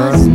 girl.